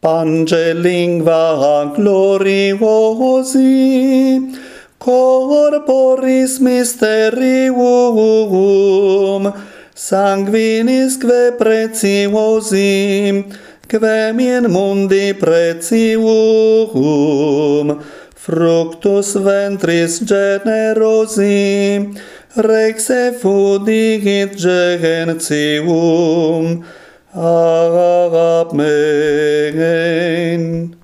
Pange lingua gloriosi, corporis mysterium, sanguinisque preciosi, quem in mundi precium, fructus ventris generosi, rex effudigit gentium, ah, Amen.